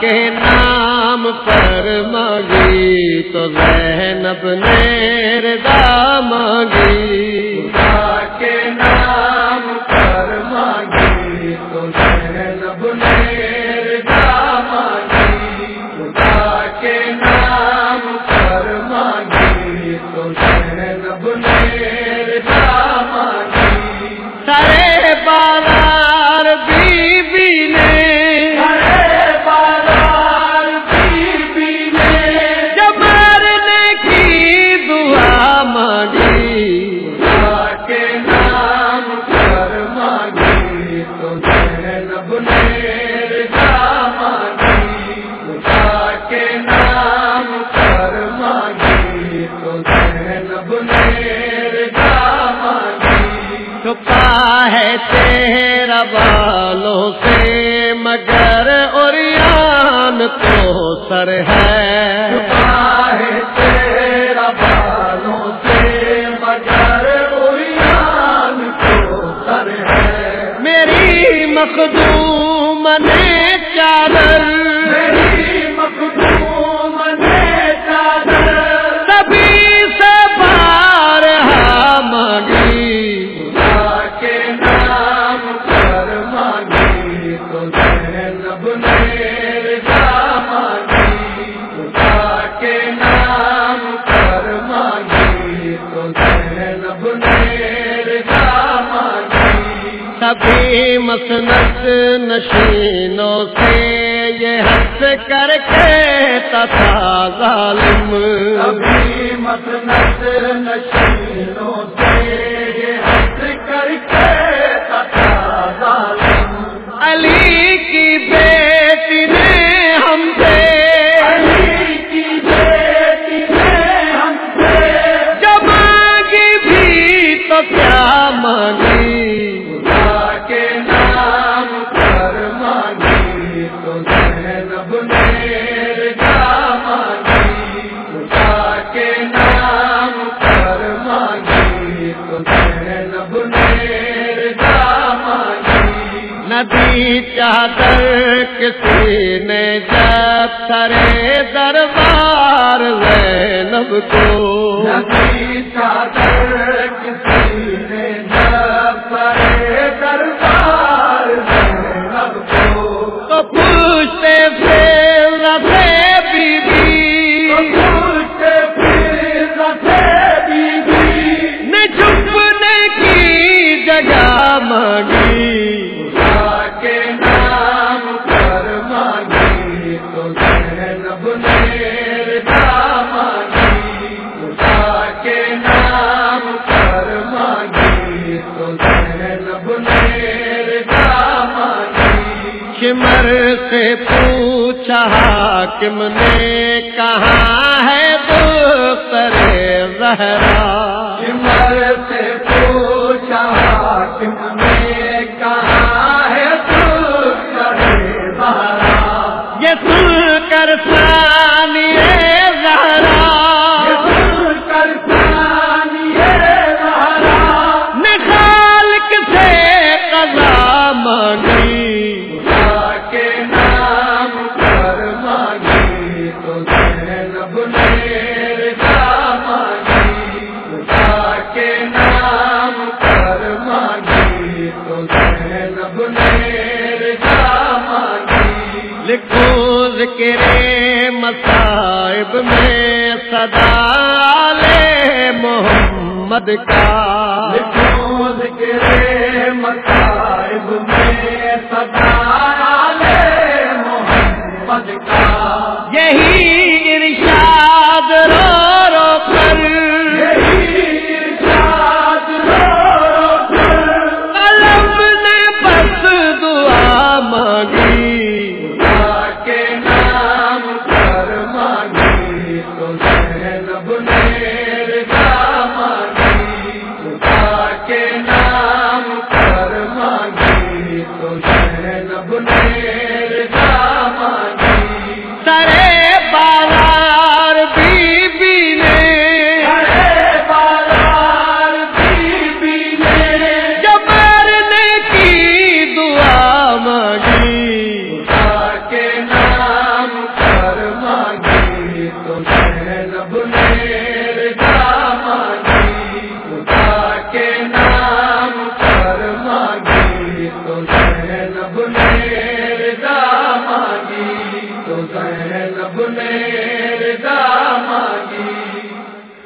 کے نام پر مانگی تو زینب نے رضا مانگی۔ بازار بی بی نے۔ بازار بی بی نے جب مرنے کی دعا مانگی۔ کے نام پر مانگی تو زینب نے رضا مانگی کے نام پر مانگی تو بالوں سے مگر اوریان تو سر ہے۔ ہے تیرا بالوں سے مگر کو سر ہے۔ میری مخدوم نے چادر سبھی مسنت نشینوں سے یہ ہنس کر کے تھا ظالم۔ ابھی مسنت نشینوں سے یہ ہنس کر کے تھا ظالم۔ علی مانگی ندی چادر کسی نے جب سرے دربار زینب کو نبی چادر کسی سے پوچھا حاکم نے کہاں ہے دوسر زہرا؟ سمر سے پوچھا حاکم نے کہاں ہے تو کرے بارا یہ لکھو ذکر مصائب میں صدا لے محمد کا۔ ذکر مصائب میں سدا لے محمد کا۔ یہی مانگی۔ خدا کے نام پر مانگی تو زینب نے مانگی۔ خدا کے نام پر مانگی تو زینب نے تو زینب نے مانگی خدا کے نام پر مانگی۔ تو زینب نے مانگی۔ تو زینب نے